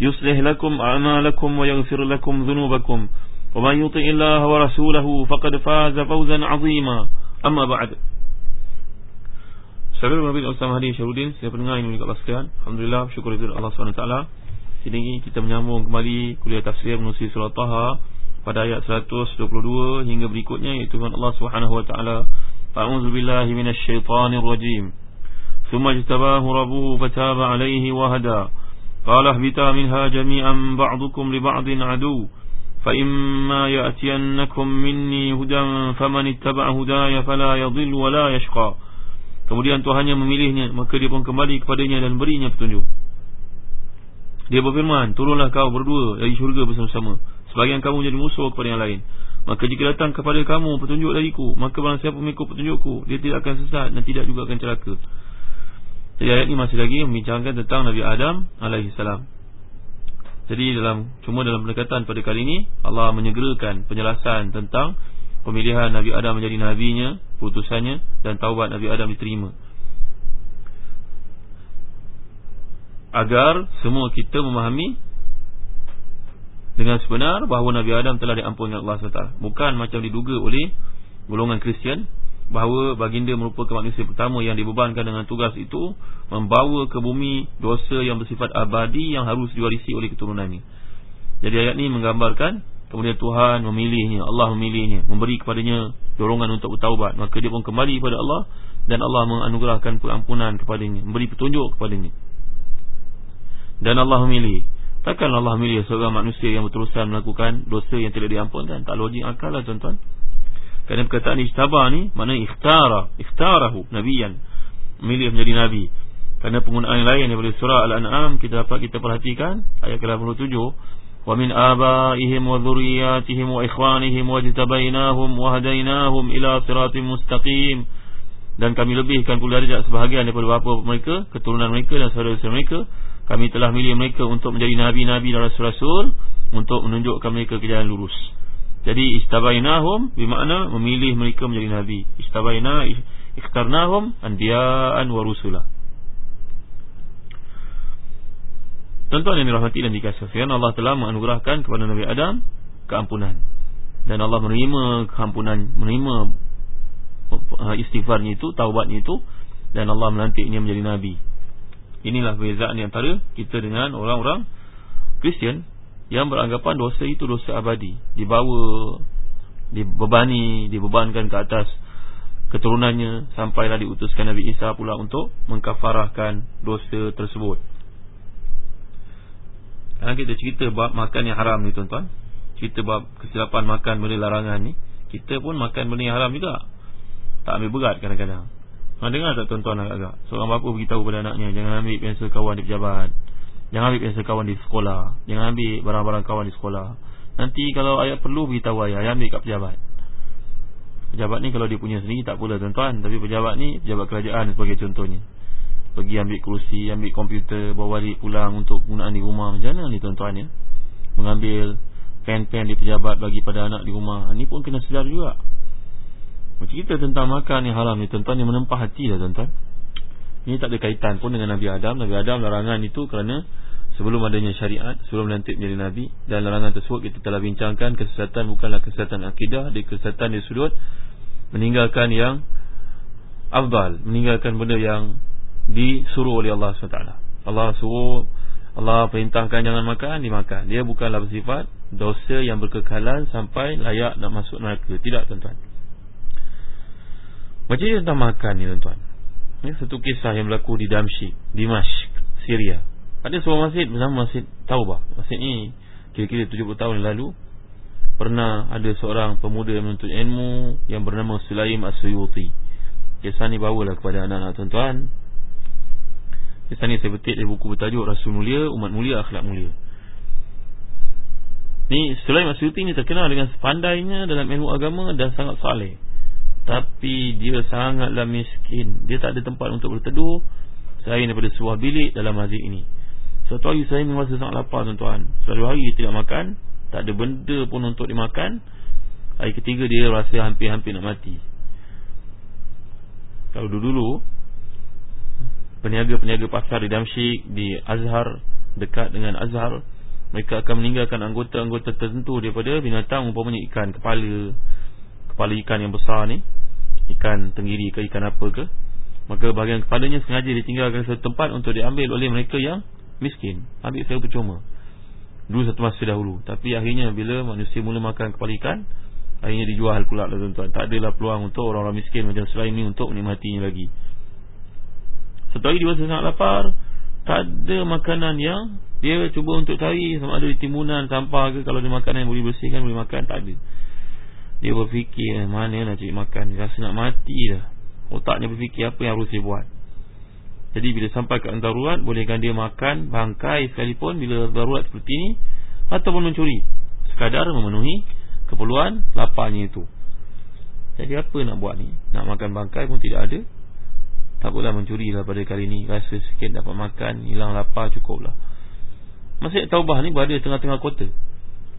يصلح لكم أعمالكم ويغفر لكم ذنوبكم ومن يطع الله ورسوله فقد فاز فوزا عظيما أما بعد Saudara Nabi Ustaz Hadi Syarudin Saya pendengar ini Allah sekalian Alhamdulillah Syukur itu Allah SWT Sini kita menyambung kembali Kuliah tafsir menusi surah Taha Pada ayat 122 Hingga berikutnya Iaitu Allah SWT A'udzu billahi minasy syaithanir rajim. Tsumma ijtabahu rabbuhu fataba 'alaihi wa hada. Jami'an ba'dukum li ba'din 'adu. Fa imma ya'tiyannakum minni hudan faman ittaba'a hudaya fala yadhillu wa la yashqa. Kemudian Tuhannya memilihnya maka dia pun kembali kepadanya dan berinya petunjuk. Dia berfirman, turunlah kau berdua dari syurga bersama-sama. Sebagian kamu jadi musuh kepada yang lain. Maka jika datang kepada kamu petunjuk dariku Maka barang siapa mengikut petunjukku Dia tidak akan sesat dan tidak juga akan celaka Jadi ayat ini masih lagi Membincangkan tentang Nabi Adam alaihissalam. Jadi dalam cuma dalam pendekatan pada kali ini Allah menyegerakan penjelasan tentang Pemilihan Nabi Adam menjadi Nabinya Putusannya Dan taubat Nabi Adam diterima Agar semua kita memahami dengan sebenar bahawa Nabi Adam telah diampuni Allah SWT bukan macam diduga oleh golongan Kristian bahawa baginda merupakan manusia pertama yang dibebankan dengan tugas itu membawa ke bumi dosa yang bersifat abadi yang harus diwarisi oleh keturunannya. Jadi ayat ini menggambarkan kemudian Tuhan memilihnya Allah memilihnya memberi kepadanya dorongan untuk bertaubat. Maka dia pun kembali kepada Allah dan Allah menganugerahkan pengampunan kepadanya memberi petunjuk kepadanya. Dan Allah memilih. Takkan Allah milih seorang manusia yang berterusan melakukan dosa yang tidak diampunkan? Tak logik akal lah tuan-tuan Kerana perkataan istabah ni Mana ikhtara Ikhtarahu Nabiyan Milih menjadi Nabi. Kerana penggunaan yang lain daripada surah Al-An'am Kita dapat kita perhatikan Ayat ke-87 Wa min abaihim wa dhuriyatihim wa ikhwanihim wa jitabainahum wa hadainahum ila siratim mustaqim dan kami lebihkan pula darjat sebahagian daripada bapa mereka, keturunan mereka dan saudara-saudara mereka. Kami telah milih mereka untuk menjadi nabi-nabi dan rasul-rasul untuk menunjukkan mereka ke jalan lurus. Jadi istabainahum bermakna memilih mereka menjadi nabi. Istabaina ikhtarnahum anbiya'an wa rusula. Tuan-tuan yang dirahmati dan dikasihi Allah telah menganugerahkan kepada Nabi Adam keampunan. Dan Allah menerima keampunan, menerima uh, istighfarnya itu, taubatnya itu dan Allah melantiknya menjadi nabi. Inilah perbezaan antara kita dengan orang-orang Kristian yang beranggapan dosa itu dosa abadi, dibawa dibebani, dibebankan ke atas keturunannya sampailah diutuskan Nabi Isa pula untuk mengkafarahkan dosa tersebut. Sekarang kita cerita bab makan yang haram ni tuan-tuan. Cerita bab kesilapan makan benda larangan ni, kita pun makan benda yang haram juga. Tak ambil berat kadang-kadang. Ha, dengar tak tuan-tuan agak-agak Seorang bapa beritahu pada anaknya Jangan ambil pensel kawan di pejabat Jangan ambil pensel kawan di sekolah. Jangan ambil barang-barang kawan di sekolah. Nanti kalau ayah perlu beritahu ayah Ayah ambil kat pejabat. Pejabat ni kalau dia punya sendiri tak pula tuan-tuan. Tapi pejabat ni pejabat kerajaan sebagai contohnya. Pergi ambil kerusi, ambil komputer Bawa balik pulang untuk penggunaan di rumah. Macam mana ni tuan-tuan ya? Mengambil pen-pen di pejabat bagi pada anak di rumah. Ini pun kena sedar juga. Cerita tentang makan yang haram ni Tuan-tuan yang menempah hati lah tuan-tuan Ini tak ada kaitan pun dengan Nabi Adam. Nabi Adam larangan itu kerana Sebelum adanya syariat Sebelum nanti menjadi Nabi Dan larangan tersebut kita telah bincangkan Kesesatan bukanlah kesesatan akidah Dia kesesatan di sudut Meninggalkan yang Afdal Meninggalkan benda yang Disuruh oleh Allah SWT Allah suruh Allah perintahkan jangan makan Dimakan. Dia bukanlah bersifat dosa yang berkekalan sampai layak nak masuk neraka. Tidak tuan-tuan. Macam ni tentang makan ni tuan-tuan ini satu kisah yang berlaku di Damsyik Dimashq, Syria. Ada sebuah masjid bernama Masjid Taubah. Masjid ni kira-kira 70 tahun yang lalu Pernah ada seorang pemuda yang menuntut ilmu Yang bernama Sulaim As-Suyuti. Kisah ni bawalah kepada anak-anak tuan-tuan. Kisah ni saya petik dari buku bertajuk Rasul Mulia, Umat Mulia, Akhlak Mulia. Ni Sulaim As-Suyuti ni terkenal dengan sepandainya dalam ilmu agama dan sangat saleh Tapi dia sangatlah miskin. Dia tak ada tempat untuk berteduh Selain daripada sebuah bilik dalam masjid ini. Satu hari saya merasa sangat lapar tuan-tuan. Satu hari tidak makan. Tak ada benda pun untuk dimakan. Hari ketiga dia rasa hampir-hampir nak mati. Kalau dulu-dulu Peniaga-peniaga pasar di Damsyik Di Azhar Dekat dengan Azhar Mereka akan meninggalkan anggota-anggota tertentu Daripada binatang umpamanya ikan kepala Kepala ikan yang besar ni Ikan tenggiri ke ikan apa ke Maka bahagian kepalanya sengaja ditinggalkan satu tempat Untuk diambil oleh mereka yang miskin. Ambil saya percuma. Dulu satu masa dahulu. Tapi akhirnya bila manusia mula makan kepala ikan Akhirnya dijual pula lah tuan-tuan. Tak adalah peluang untuk orang-orang miskin Macam selain ini untuk menikmatinya lagi. Satu hari dia sangat lapar Tak ada makanan yang Dia cuba untuk cari. Sama ada di timbunan sampah ke Kalau ada makanan yang boleh bersihkan Boleh makan Tak ada Dia berfikir Mana nak cari makan. Rasa nak mati dah. Otaknya berfikir Apa yang harus dia buat? Jadi bila sampai ke darurat Bolehkan dia makan bangkai sekalipun Bila darurat seperti ini Ataupun mencuri. Sekadar memenuhi keperluan laparnya itu. Jadi apa nak buat ni? Nak makan bangkai pun tidak ada. Tak boleh mencuri lah pada kali ini. Rasa sikit dapat makan Hilang lapar cukup lah Masjid Taubah ni berada tengah-tengah kota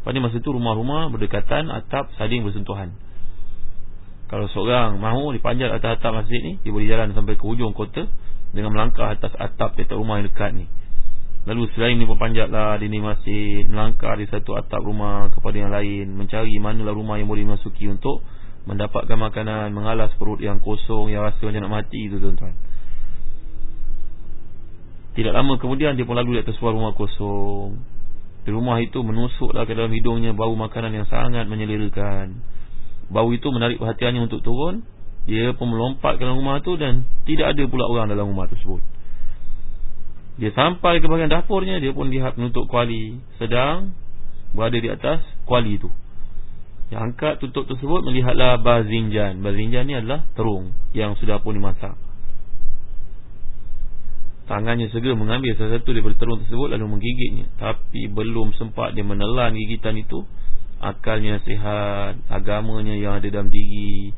Pada masa itu rumah-rumah berdekatan Atap saling bersentuhan. Kalau seorang mahu dipanjat atas atap masjid ni Dia boleh jalan sampai ke ujung kota dengan melangkah atas atap petak rumah yang dekat ni. Lalu selain ni lah di ni masjid Melangkah di satu atap rumah kepada yang lain Mencari manalah rumah yang boleh masuki untuk Mendapatkan makanan Mengalas perut yang kosong Yang rasa macam nak mati tu tuan-tuan. Tidak lama kemudian dia pun lalu di atas sebuah rumah kosong rumah itu menusuklah ke dalam hidungnya Bau makanan yang sangat menyelerakan Bau itu menarik perhatiannya untuk turun. Dia pun melompat ke dalam rumah tu Dan tidak ada pula orang dalam rumah tersebut. Dia sampai ke bahagian dapurnya Dia pun lihat penutup kuali Sedang berada di atas kuali tu. Yang angkat tutup tersebut Melihatlah bazinjan. Bazinjan ni adalah terung Yang sudah pun dimasak Tangannya segera mengambil salah satu daripada terung tersebut Lalu menggigitnya. Tapi belum sempat dia menelan gigitan itu Akalnya sihat Agamanya yang ada dalam diri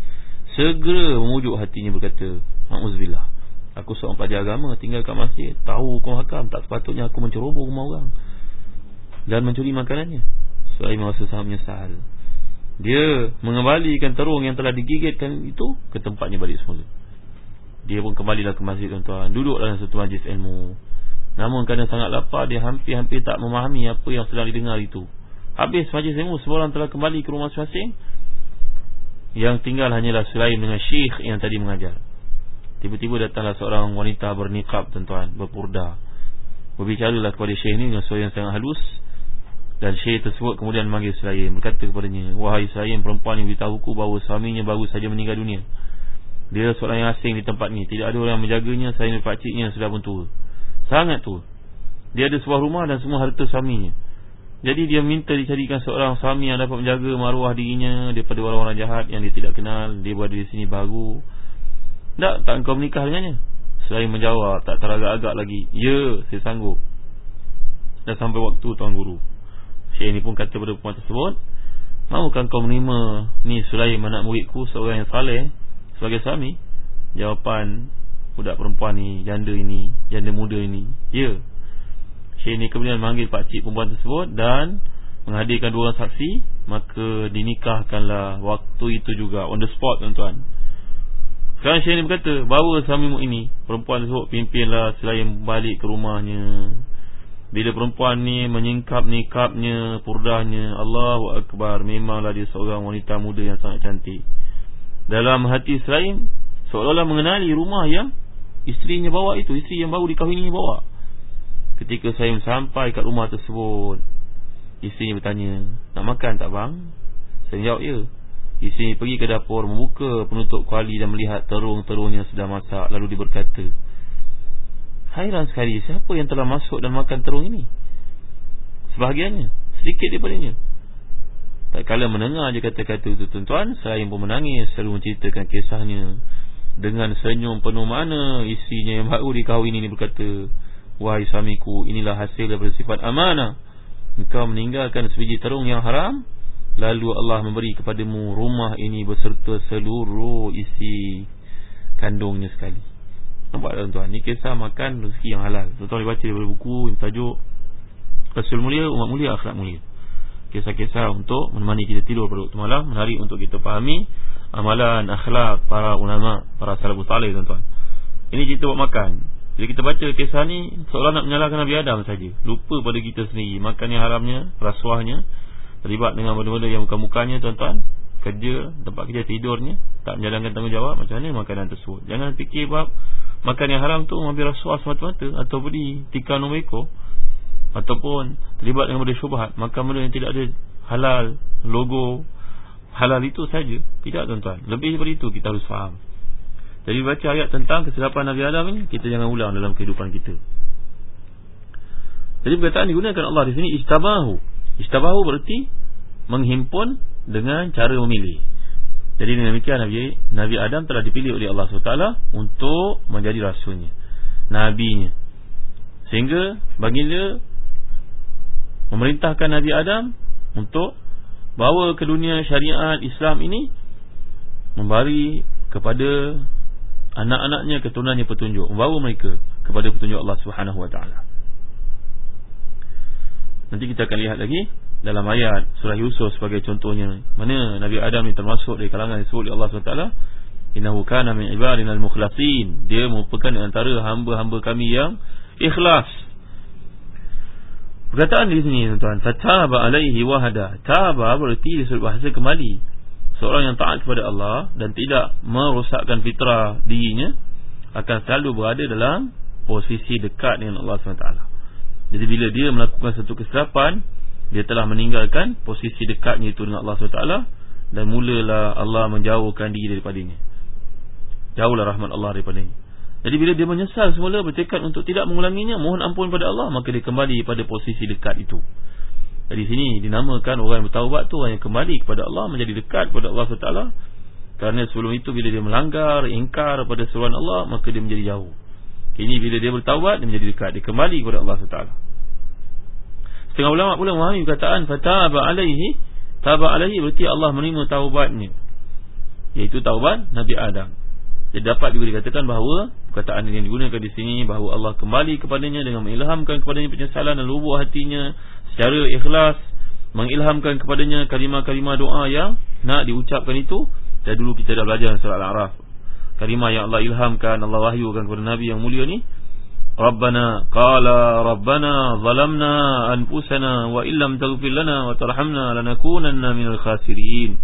Segera memujuk hatinya berkata Ma'uzubillah Aku seorang pelajar agama tinggal kat masjid. Tahu hukum hakam Tak sepatutnya aku menceroboh rumah orang Dan mencuri makanannya. Selain merasa sangat menyesal. Dia mengembalikan terung yang telah digigitkan itu Ke tempatnya balik semula Dia pun kembalilah ke masjid tuan-tuan. Duduk dalam satu majlis ilmu. Namun kerana sangat lapar Dia hampir-hampir tak memahami Apa yang sedang didengar itu. Habis majlis ilmu Semua orang telah kembali ke rumah masing-masing. Yang tinggal hanyalah Sulaim dengan Syekh yang tadi mengajar. Tiba-tiba datanglah seorang wanita bernikab tuan-tuan Berpurda. Berbicaralah kepada Syekh ini dengan suara yang sangat halus. Dan Syekh tersebut kemudian memanggil Sulaim Berkata kepadanya Wahai Sulaim perempuan yang beritahuku bahawa suaminya baru saja meninggal dunia Dia seorang yang asing di tempat ini Tidak ada orang yang menjaganya Selain pakciknya sudah pun tua Sangat tua Dia ada sebuah rumah dan semua harta suaminya jadi dia minta dicarikan seorang suami yang dapat menjaga maruah dirinya daripada orang-orang jahat yang dia tidak kenal. Dia berada di sini baru. Tak, tak engkau menikah dengannya? Selain menjawab, tak teragak-agak lagi. Ya, saya sanggup. Dah sampai waktu Tuan Guru. Syekh ini pun kata kepada perempuan tersebut. Maukah kau menerima ni Sulaim anak muridku seorang yang saleh sebagai suami? Jawapan budak perempuan ni, janda ini, janda muda ini. Ya. Syekh ni kemudian memanggil pakcik perempuan tersebut Dan menghadirkan dua orang saksi Maka dinikahkanlah waktu itu juga On the spot tuan-tuan Sekarang Syekh ni berkata Bawa suamimu ini Perempuan tersebut pimpinlah selain balik ke rumahnya Bila perempuan ni menyingkap nikapnya Purdahnya Allahu Akbar Memanglah dia seorang wanita muda yang sangat cantik Dalam hati selain Seolah-olah mengenali rumah yang Isterinya bawa itu Isteri yang baru dikahwini bawa Ketika saya sampai kat rumah tersebut Isteri bertanya Nak makan tak bang? Saya jawab ya Isteri pergi ke dapur Membuka penutup kuali Dan melihat terung-terungnya sudah masak Lalu dia berkata Hairan sekali Siapa yang telah masuk dan makan terung ini? Sebahagiannya Sedikit daripadanya Tak kala mendengar je kata-kata itu tuan-tuan Saya pun menangis Selalu menceritakan kisahnya Dengan senyum penuh mana Isinya yang baru dikahwin ini berkata Wahai suamiku Inilah hasil daripada sifat amanah. Engkau meninggalkan sebiji terung yang haram Lalu Allah memberi kepadamu rumah ini beserta seluruh isi kandungnya sekali. Nampak tak tuan-tuan? Ini kisah makan rezeki yang halal. Tuan-tuan boleh baca daripada buku yang tajuk Rasul mulia, umat mulia, akhlak mulia Kisah-kisah untuk menemani kita tidur pada waktu malam Menarik untuk kita fahami Amalan, akhlak para ulama, para salafus salih tuan-tuan. Ini cerita buat makan. Bila kita baca kisah ni Seolah nak menyalahkan Nabi Adam saja. Lupa pada kita sendiri Makan yang haramnya Rasuahnya Terlibat dengan benda-benda yang muka-mukanya Tuan-tuan. Kerja Tempat kerja tidurnya Tak menjalankan tanggungjawab Macam mana makanan tersebut? Jangan fikir bab Makan yang haram tu Ambil rasuah semata-mata Atau beri Tikar nombor ekor Ataupun Terlibat dengan benda syubhat Makan benda yang tidak ada Halal Logo Halal itu saja. Tidak tuan-tuan. Lebih daripada itu kita harus faham. Jadi baca ayat tentang kesilapan Nabi Adam ini Kita jangan ulang dalam kehidupan kita. Jadi perkataan digunakan Allah di sini Istabahu. Istabahu berarti Menghimpun dengan cara memilih. Jadi dengan demikian Nabi, Nabi Adam telah dipilih oleh Allah SWT Untuk menjadi rasulnya Nabinya. Sehingga baginda Memerintahkan Nabi Adam Untuk Bawa ke dunia syariat Islam ini Memberi kepada anak-anaknya keturunannya petunjuk membawa mereka kepada petunjuk Allah Subhanahu wa taala. Nanti kita akan lihat lagi dalam ayat surah Yusuf sebagai contohnya mana Nabi Adam ini termasuk dari kalangan disebut oleh Allah SWT innahu kana min ibadina al-mukhlasin dia merupakan antara hamba-hamba kami yang ikhlas perkataan di sini tuan-tuan fataba alaihi wahada taba berarti disebut bahasa kembali. Seorang yang taat kepada Allah dan tidak merosakkan fitrah dirinya akan selalu berada dalam posisi dekat dengan Allah SWT jadi bila dia melakukan satu kesilapan dia telah meninggalkan posisi dekatnya itu dengan Allah SWT dan mulalah Allah menjauhkan diri daripadanya. Jauhlah rahmat Allah daripadanya jadi bila dia menyesal semula bertekad untuk tidak mengulanginya mohon ampun pada Allah maka dia kembali pada posisi dekat itu dari sini dinamakan orang yang bertaubat tu orang yang kembali kepada Allah menjadi dekat kepada Allah SWT Kerana sebelum itu bila dia melanggar, ingkar pada seruan Allah maka dia menjadi jauh. Ini bila dia bertaubat dia menjadi dekat, dia kembali kepada Allah SWT. Setengah ulama pula memahami perkataan fataba alaihi, taba alaihi berarti Allah menerima taubatnya. Iaitu taubat Nabi Adam. Jadi dapat juga dikatakan bahawa perkataan yang digunakan di sini bahawa Allah kembali kepadanya dengan mengilhamkan kepadanya penyesalan dan lubuk hatinya secara ikhlas mengilhamkan kepadanya kalimah-kalimah doa yang nak diucapkan itu. Dan dulu kita dah belajar surah Al-A'raf. Kalimah yang Allah ilhamkan Allah wahyukan kepada Nabi yang mulia ni Rabbana qala Rabbana zalamna anfusana wa illam taghfir lana wa tarhamna lanakunanna minal khasirin.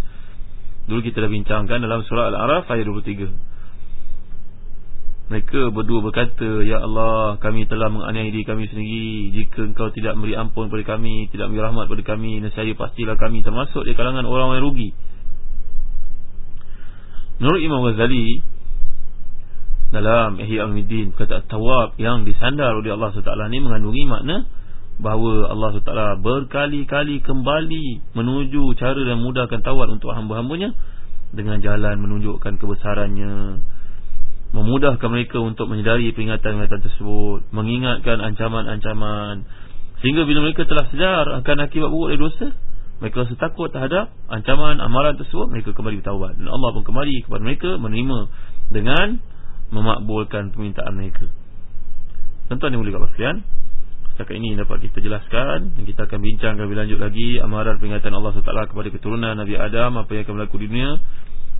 Dulu kita dah bincangkan dalam surah Al-A'raf ayat 23 mereka berdua berkata Ya Allah kami telah menganiaya diri kami sendiri. Jika engkau tidak beri ampun kepada kami Tidak beri rahmat kepada kami Nescaya pastilah kami termasuk di kalangan orang yang rugi. Menurut Imam Ghazali Dalam Ihya al-Midin Kata tawab yang disandar oleh Allah SWT ini Mengandungi makna Bahawa Allah SWT berkali-kali kembali Menuju cara dan mudahkan tawad untuk hamba-hambanya Dengan jalan menunjukkan kebesarannya memudahkan mereka untuk menyedari peringatan-peringatan tersebut mengingatkan ancaman-ancaman. Sehingga bila mereka telah sedar akan akibat buruk dari dosa mereka rasa takut terhadap ancaman amaran tersebut mereka kembali bertaubat. Dan Allah pun kembali kepada mereka menerima dengan memakbulkan permintaan mereka. Tuan-tuan yang mulia kat sekalian setakat ini dapat kita jelaskan dan kita akan bincangkan lebih lanjut lagi amaran peringatan Allah SWT kepada keturunan Nabi Adam apa yang akan berlaku di dunia.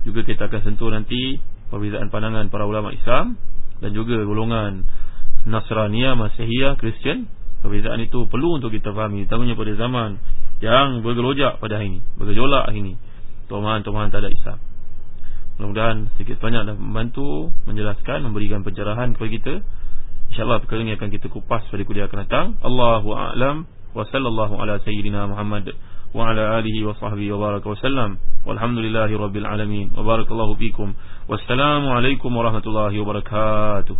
Juga kita akan sentuh nanti perbezaan pandangan para ulama Islam dan juga golongan Nasraniyah, Masihiyah, Kristian. Perbezaan itu perlu untuk kita fahami, terutamanya pada zaman yang bergelojak pada hari ini, bergejolak hari ini. Tuhan-tuhan tak ada Islam. Mudah-mudahan sedikit banyak dah membantu menjelaskan, memberikan pencerahan kepada kita. InsyaAllah perkara ini akan kita kupas pada kuliah akan datang. Allahu a'lam wa sallallahu ala sayyidina Muhammad وعلى آله وصحبه وبارك وسلم. والحمد لله رب العالمين. وبارك الله فيكم. والسلام عليكم ورحمة الله وبركاته.